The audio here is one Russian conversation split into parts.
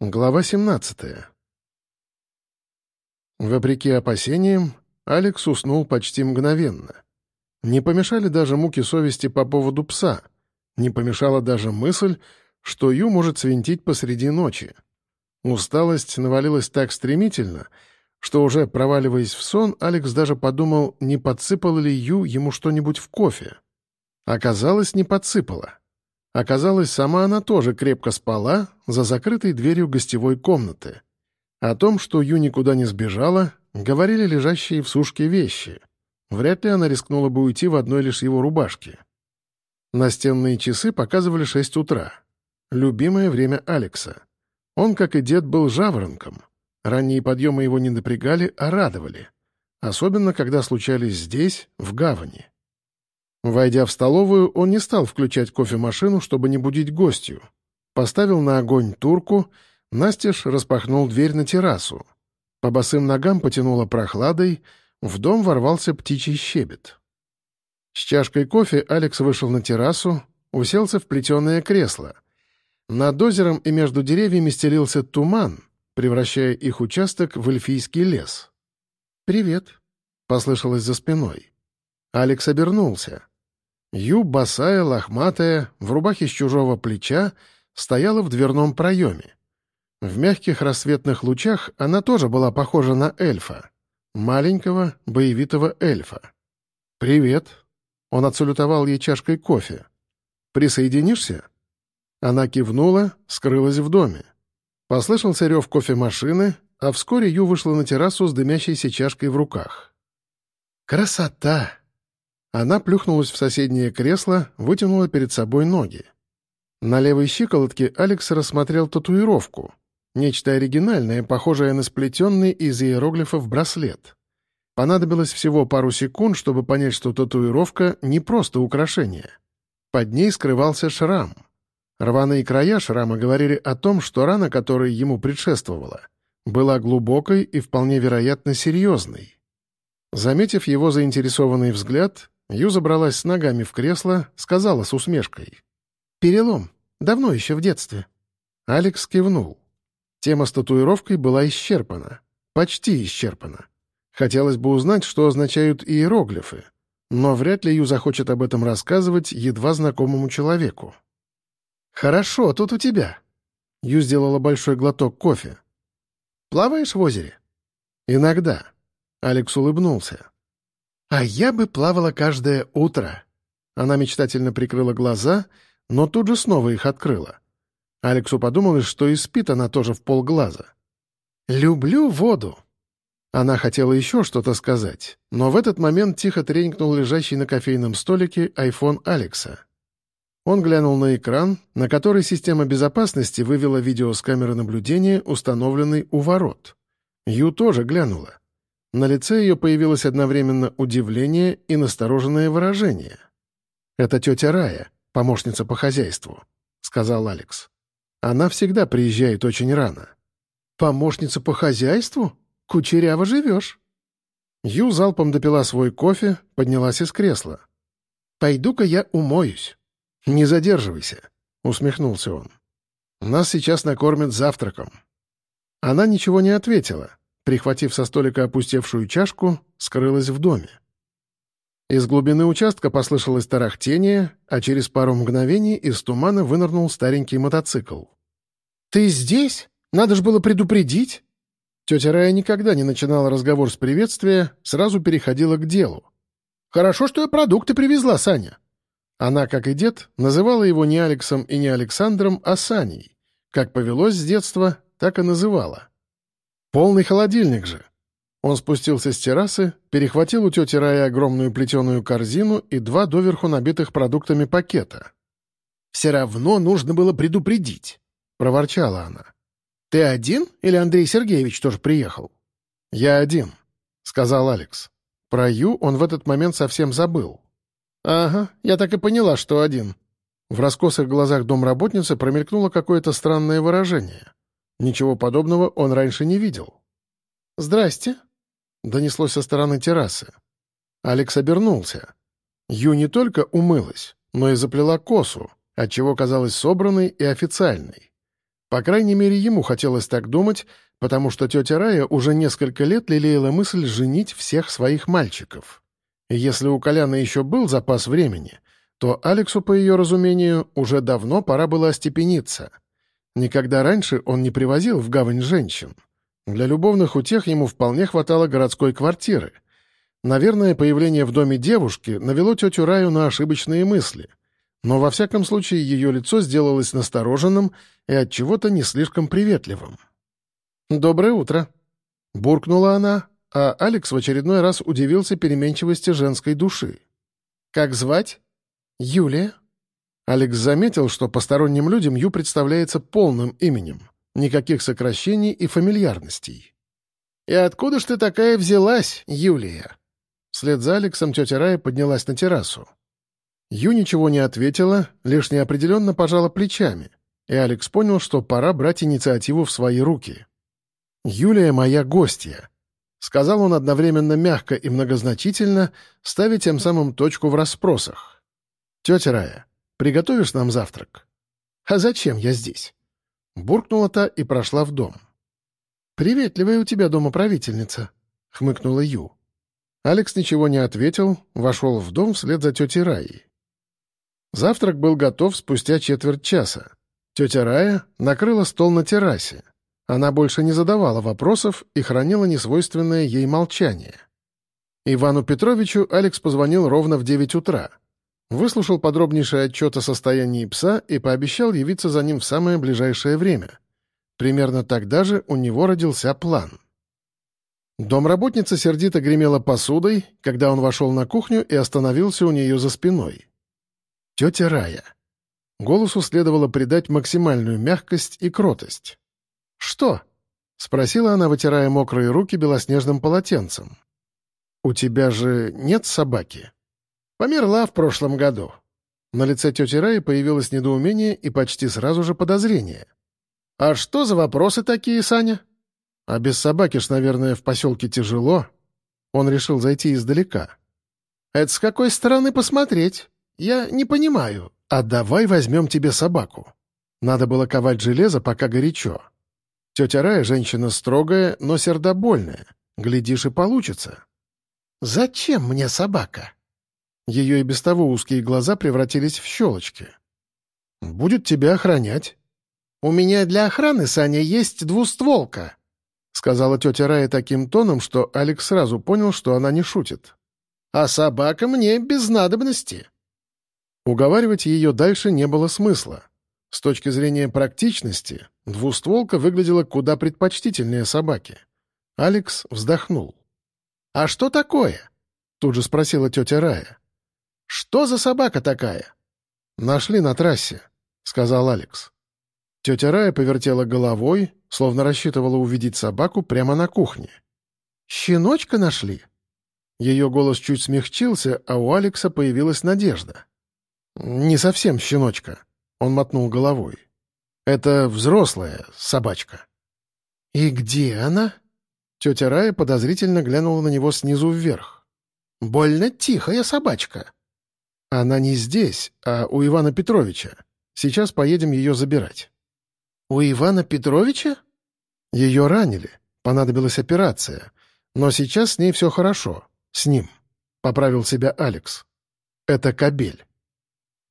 Глава 17. Вопреки опасениям, Алекс уснул почти мгновенно. Не помешали даже муки совести по поводу пса. Не помешала даже мысль, что Ю может свинтить посреди ночи. Усталость навалилась так стремительно, что уже проваливаясь в сон, Алекс даже подумал, не подсыпал ли Ю ему что-нибудь в кофе. Оказалось, не подсыпала. Оказалось, сама она тоже крепко спала за закрытой дверью гостевой комнаты. О том, что Ю никуда не сбежала, говорили лежащие в сушке вещи. Вряд ли она рискнула бы уйти в одной лишь его рубашке. Настенные часы показывали шесть утра. Любимое время Алекса. Он, как и дед, был жаворонком. Ранние подъемы его не напрягали, а радовали. Особенно, когда случались здесь, в гавани. Войдя в столовую, он не стал включать кофемашину, чтобы не будить гостью. Поставил на огонь турку, настежь распахнул дверь на террасу. По босым ногам потянуло прохладой, в дом ворвался птичий щебет. С чашкой кофе Алекс вышел на террасу, уселся в плетеное кресло. Над озером и между деревьями стелился туман, превращая их участок в эльфийский лес. «Привет», — послышалось за спиной. Алекс обернулся. Ю, босая, лохматая, в рубахе с чужого плеча, стояла в дверном проеме. В мягких рассветных лучах она тоже была похожа на эльфа. Маленького, боевитого эльфа. «Привет». Он отсалютовал ей чашкой кофе. «Присоединишься?» Она кивнула, скрылась в доме. Послышался рев кофемашины, а вскоре Ю вышла на террасу с дымящейся чашкой в руках. «Красота!» Она плюхнулась в соседнее кресло, вытянула перед собой ноги. На левой щиколотке Алекс рассмотрел татуировку. Нечто оригинальное, похожее на сплетенный из иероглифов браслет. Понадобилось всего пару секунд, чтобы понять, что татуировка — не просто украшение. Под ней скрывался шрам. Рваные края шрама говорили о том, что рана, которая ему предшествовала, была глубокой и вполне вероятно серьезной. Заметив его заинтересованный взгляд, Ю забралась с ногами в кресло, сказала с усмешкой. «Перелом. Давно еще в детстве». Алекс кивнул. Тема с татуировкой была исчерпана. Почти исчерпана. Хотелось бы узнать, что означают иероглифы, но вряд ли Ю захочет об этом рассказывать едва знакомому человеку. «Хорошо, тут у тебя». Ю сделала большой глоток кофе. «Плаваешь в озере?» «Иногда». Алекс улыбнулся. «А я бы плавала каждое утро». Она мечтательно прикрыла глаза, но тут же снова их открыла. Алексу подумалось, что и спит она тоже в полглаза. «Люблю воду». Она хотела еще что-то сказать, но в этот момент тихо тренькнул лежащий на кофейном столике айфон Алекса. Он глянул на экран, на который система безопасности вывела видео с камеры наблюдения, установленной у ворот. Ю тоже глянула. На лице ее появилось одновременно удивление и настороженное выражение. «Это тетя Рая, помощница по хозяйству», — сказал Алекс. «Она всегда приезжает очень рано». «Помощница по хозяйству? Кучеряво живешь». Ю залпом допила свой кофе, поднялась из кресла. «Пойду-ка я умоюсь». «Не задерживайся», — усмехнулся он. «Нас сейчас накормят завтраком». Она ничего не ответила, прихватив со столика опустевшую чашку, скрылась в доме. Из глубины участка послышалось тарахтение, а через пару мгновений из тумана вынырнул старенький мотоцикл. «Ты здесь? Надо же было предупредить!» Тетя Рая никогда не начинала разговор с приветствия, сразу переходила к делу. «Хорошо, что я продукты привезла, Саня». Она, как и дед, называла его не Алексом и не Александром, а Саней. Как повелось с детства, так и называла. Полный холодильник же. Он спустился с террасы, перехватил у тети Раи огромную плетеную корзину и два доверху набитых продуктами пакета. «Все равно нужно было предупредить», — проворчала она. «Ты один или Андрей Сергеевич тоже приехал?» «Я один», — сказал Алекс. Про Ю он в этот момент совсем забыл. «Ага, я так и поняла, что один». В раскосых глазах домработницы промелькнуло какое-то странное выражение. Ничего подобного он раньше не видел. «Здрасте», — донеслось со стороны террасы. Алекс обернулся. Ю не только умылась, но и заплела косу, отчего казалась собранной и официальной. По крайней мере, ему хотелось так думать, потому что тетя Рая уже несколько лет лелеяла мысль женить всех своих мальчиков. Если у Коляна еще был запас времени, то Алексу, по ее разумению, уже давно пора было остепениться. Никогда раньше он не привозил в гавань женщин. Для любовных утех ему вполне хватало городской квартиры. Наверное, появление в доме девушки навело тетю Раю на ошибочные мысли. Но во всяком случае ее лицо сделалось настороженным и от чего-то не слишком приветливым. «Доброе утро», — буркнула она, а Алекс в очередной раз удивился переменчивости женской души. «Как звать?» «Юлия». Алекс заметил, что посторонним людям Ю представляется полным именем. Никаких сокращений и фамильярностей. «И откуда ж ты такая взялась, Юлия?» Вслед за Алексом тетя Рая поднялась на террасу. Ю ничего не ответила, лишь неопределенно пожала плечами, и Алекс понял, что пора брать инициативу в свои руки. «Юлия моя гостья», — сказал он одновременно мягко и многозначительно, ставя тем самым точку в расспросах. «Тетя Рая, приготовишь нам завтрак?» «А зачем я здесь?» Буркнула та и прошла в дом. «Приветливая у тебя домоправительница», — хмыкнула Ю. Алекс ничего не ответил, вошел в дом вслед за тетей Раей. Завтрак был готов спустя четверть часа. Тетя Рая накрыла стол на террасе. Она больше не задавала вопросов и хранила несвойственное ей молчание. Ивану Петровичу Алекс позвонил ровно в 9 утра. Выслушал подробнейший отчет о состоянии пса и пообещал явиться за ним в самое ближайшее время. Примерно тогда же у него родился план. Домработница сердито гремела посудой, когда он вошел на кухню и остановился у нее за спиной. «Тетя Рая». Голосу следовало придать максимальную мягкость и кротость. «Что?» — спросила она, вытирая мокрые руки белоснежным полотенцем. «У тебя же нет собаки?» «Померла в прошлом году». На лице тети Раи появилось недоумение и почти сразу же подозрение. «А что за вопросы такие, Саня?» «А без собаки ж, наверное, в поселке тяжело». Он решил зайти издалека. «Это с какой стороны посмотреть? Я не понимаю. А давай возьмем тебе собаку. Надо было ковать железо, пока горячо. Тетя Рая женщина строгая, но сердобольная. Глядишь, и получится. «Зачем мне собака?» Ее и без того узкие глаза превратились в щелочки. «Будет тебя охранять». «У меня для охраны, Саня, есть двустволка», — сказала тетя Рая таким тоном, что Алекс сразу понял, что она не шутит. «А собака мне без надобности». Уговаривать ее дальше не было смысла. С точки зрения практичности, двустволка выглядела куда предпочтительнее собаки. Алекс вздохнул. «А что такое?» — тут же спросила тетя Рая. «Что за собака такая?» «Нашли на трассе», — сказал Алекс. Тетя Рая повертела головой, словно рассчитывала увидеть собаку прямо на кухне. «Щеночка нашли?» Ее голос чуть смягчился, а у Алекса появилась надежда. «Не совсем щеночка», он мотнул головой. «Это взрослая собачка». «И где она?» Тетя Рая подозрительно глянула на него снизу вверх. «Больно тихая собачка». «Она не здесь, а у Ивана Петровича. Сейчас поедем ее забирать». «У Ивана Петровича?» «Ее ранили. Понадобилась операция. Но сейчас с ней все хорошо. С ним», — поправил себя Алекс. «Это кабель».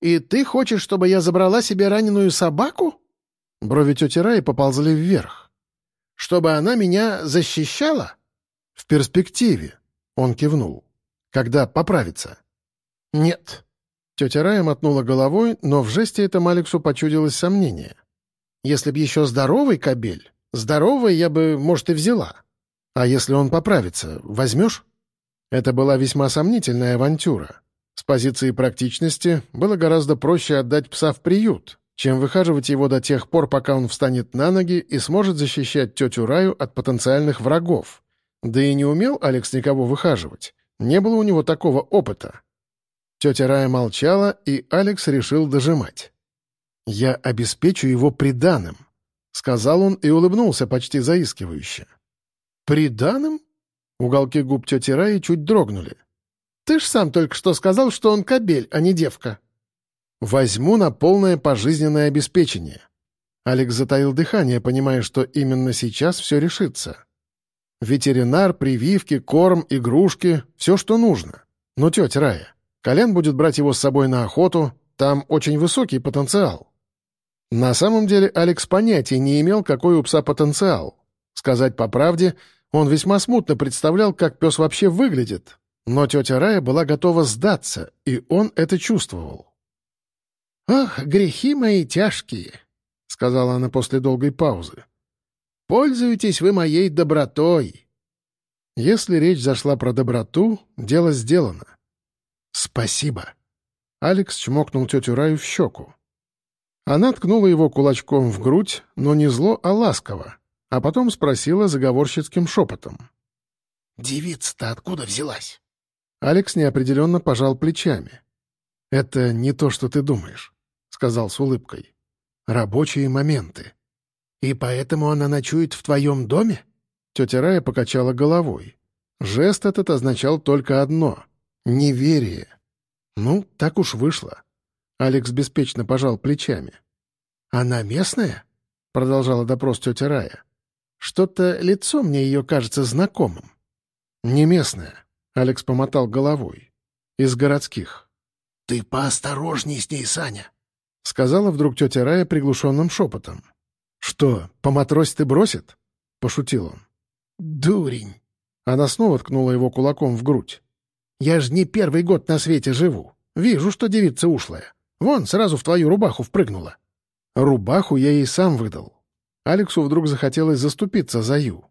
«И ты хочешь, чтобы я забрала себе раненую собаку?» Брови тети Раи поползли вверх. «Чтобы она меня защищала?» «В перспективе», — он кивнул. «Когда поправится?» «Нет». Тетя Рая мотнула головой, но в жесте этом Алексу почудилось сомнение. «Если б еще здоровый кобель, здоровый я бы, может, и взяла. А если он поправится, возьмешь?» Это была весьма сомнительная авантюра. С позиции практичности было гораздо проще отдать пса в приют, чем выхаживать его до тех пор, пока он встанет на ноги и сможет защищать тетю Раю от потенциальных врагов. Да и не умел Алекс никого выхаживать. Не было у него такого опыта. Тетя Рая молчала, и Алекс решил дожимать. «Я обеспечу его приданым», — сказал он и улыбнулся почти заискивающе. «Приданым?» Уголки губ тети Раи чуть дрогнули. Ты ж сам только что сказал, что он кобель, а не девка». «Возьму на полное пожизненное обеспечение». Алекс затаил дыхание, понимая, что именно сейчас все решится. Ветеринар, прививки, корм, игрушки — все, что нужно. Но тетя Рая, Колен будет брать его с собой на охоту, там очень высокий потенциал. На самом деле Алекс понятия не имел, какой у пса потенциал. Сказать по правде, он весьма смутно представлял, как пес вообще выглядит. Но тетя Рая была готова сдаться, и он это чувствовал. «Ах, грехи мои тяжкие!» — сказала она после долгой паузы. «Пользуйтесь вы моей добротой!» Если речь зашла про доброту, дело сделано. «Спасибо!» Алекс чмокнул тетю Раю в щеку. Она ткнула его кулачком в грудь, но не зло, а ласково, а потом спросила заговорщицким шепотом. «Девица-то откуда взялась?» Алекс неопределенно пожал плечами. «Это не то, что ты думаешь», — сказал с улыбкой. «Рабочие моменты». «И поэтому она ночует в твоем доме?» Тетя Рая покачала головой. Жест этот означал только одно — неверие. Ну, так уж вышло. Алекс беспечно пожал плечами. «Она местная?» — продолжала допрос тетя Рая. «Что-то лицо мне ее кажется знакомым». «Не местная», — Алекс помотал головой. «Из городских». «Ты поосторожней с ней, Саня», — сказала вдруг тетя Рая приглушенным шепотом. «Что, поматросит и бросит?» — пошутил он. «Дурень!» Она снова ткнула его кулаком в грудь. «Я ж не первый год на свете живу. Вижу, что девица ушлая. Вон, сразу в твою рубаху впрыгнула». Рубаху я ей сам выдал. Алексу вдруг захотелось заступиться за Ю.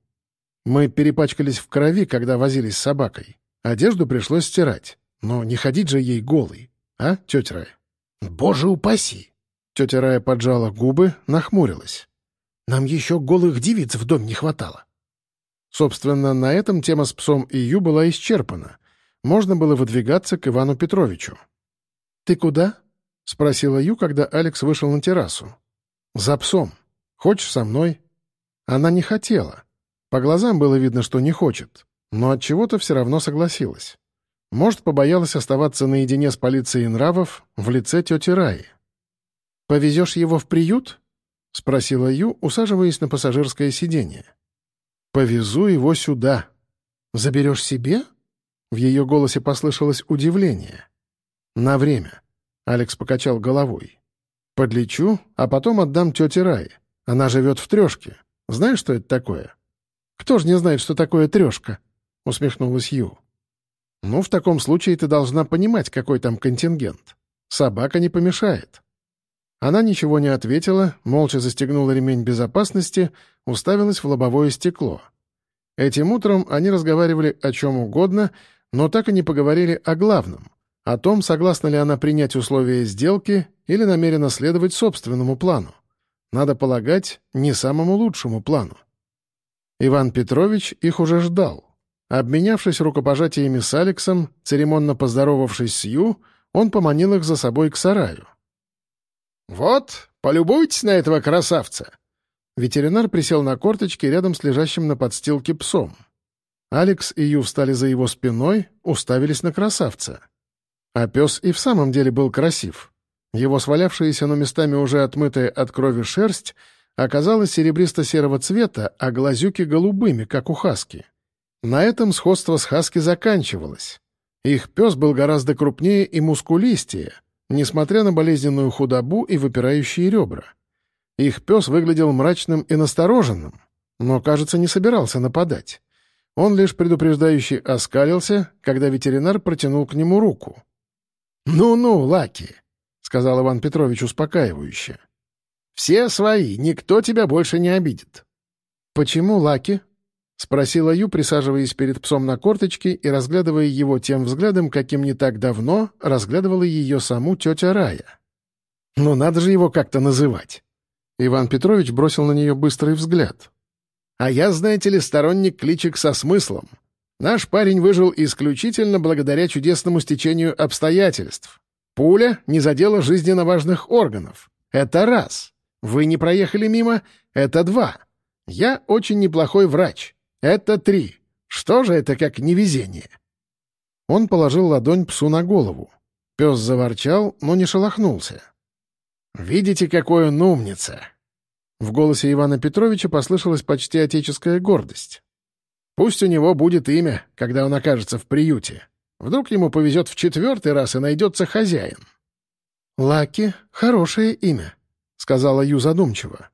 Мы перепачкались в крови, когда возились с собакой. Одежду пришлось стирать. Но не ходить же ей голой. А, тетя Рая? «Боже упаси!» Тетя Рая поджала губы, нахмурилась. «Нам еще голых девиц в дом не хватало». Собственно, на этом тема с псом и Ю была исчерпана. Можно было выдвигаться к Ивану Петровичу. «Ты куда?» — спросила Ю, когда Алекс вышел на террасу. «За псом. Хочешь со мной?» Она не хотела. По глазам было видно, что не хочет, но от чего то все равно согласилась. Может, побоялась оставаться наедине с полицией нравов в лице тети Раи. «Повезешь его в приют?» — спросила Ю, усаживаясь на пассажирское сиденье. «Повезу его сюда». «Заберешь себе?» В ее голосе послышалось удивление. «На время». Алекс покачал головой. «Подлечу, а потом отдам тете Рае. Она живет в трешке. Знаешь, что это такое?» «Кто же не знает, что такое трешка?» — усмехнулась Ю. «Ну, в таком случае ты должна понимать, какой там контингент. Собака не помешает». Она ничего не ответила, молча застегнула ремень безопасности, уставилась в лобовое стекло. Этим утром они разговаривали о чем угодно, но так и не поговорили о главном о том, согласна ли она принять условия сделки или намерена следовать собственному плану. Надо полагать, не самому лучшему плану. Иван Петрович их уже ждал. Обменявшись рукопожатиями с Алексом, церемонно поздоровавшись с Ю, он поманил их за собой к сараю. «Вот, полюбуйтесь на этого красавца!» Ветеринар присел на корточки рядом с лежащим на подстилке псом. Алекс и Ю встали за его спиной, уставились на красавца. А пес и в самом деле был красив. Его свалявшаяся, но местами уже отмытая от крови шерсть оказалась серебристо-серого цвета, а глазюки голубыми, как у хаски. На этом сходство с хаски заканчивалось. Их пес был гораздо крупнее и мускулистее, несмотря на болезненную худобу и выпирающие ребра. Их пес выглядел мрачным и настороженным, но, кажется, не собирался нападать. Он лишь предупреждающе оскалился, когда ветеринар протянул к нему руку. «Ну-ну, Лаки», — сказал Иван Петрович успокаивающе. «Все свои, никто тебя больше не обидит». «Почему Лаки?» — спросила Ю, присаживаясь перед псом на корточке и разглядывая его тем взглядом, каким не так давно разглядывала ее саму тетя Рая. «Ну надо же его как-то называть». Иван Петрович бросил на нее быстрый взгляд. «А я, знаете ли, сторонник кличек со смыслом. Наш парень выжил исключительно благодаря чудесному стечению обстоятельств. Пуля не задела жизненно важных органов. Это раз. Вы не проехали мимо. Это два. Я очень неплохой врач. Это три. Что же это как невезение? Он положил ладонь псу на голову. Пес заворчал, но не шелохнулся. «Видите, какой он умница!» В голосе Ивана Петровича послышалась почти отеческая гордость. «Пусть у него будет имя, когда он окажется в приюте. Вдруг ему повезет в четвертый раз и найдется хозяин». «Лаки — хорошее имя», — сказала Ю задумчиво.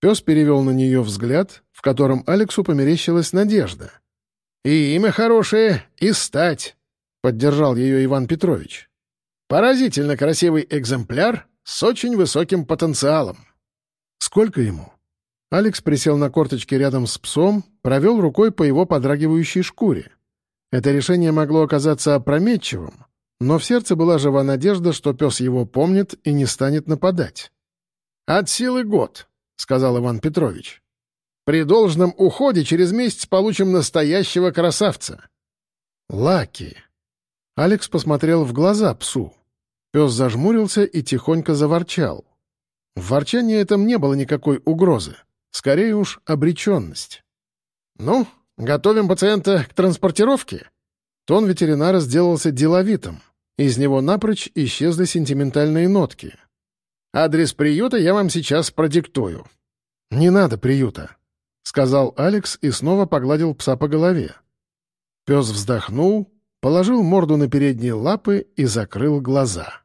Пес перевел на нее взгляд, в котором Алексу померещилась надежда. «И имя хорошее, и стать», — поддержал ее Иван Петрович. «Поразительно красивый экземпляр с очень высоким потенциалом». «Сколько ему?» Алекс присел на корточки рядом с псом, провел рукой по его подрагивающей шкуре. Это решение могло оказаться опрометчивым, но в сердце была жива надежда, что пес его помнит и не станет нападать. «От силы год», — сказал Иван Петрович. «При должном уходе через месяц получим настоящего красавца». «Лаки». Алекс посмотрел в глаза псу. Пес зажмурился и тихонько заворчал. В ворчании этом не было никакой угрозы. Скорее уж, обреченность. «Ну, готовим пациента к транспортировке?» Тон ветеринара сделался деловитым. Из него напрочь исчезли сентиментальные нотки. «Адрес приюта я вам сейчас продиктую». «Не надо приюта», — сказал Алекс и снова погладил пса по голове. Пес вздохнул, положил морду на передние лапы и закрыл глаза.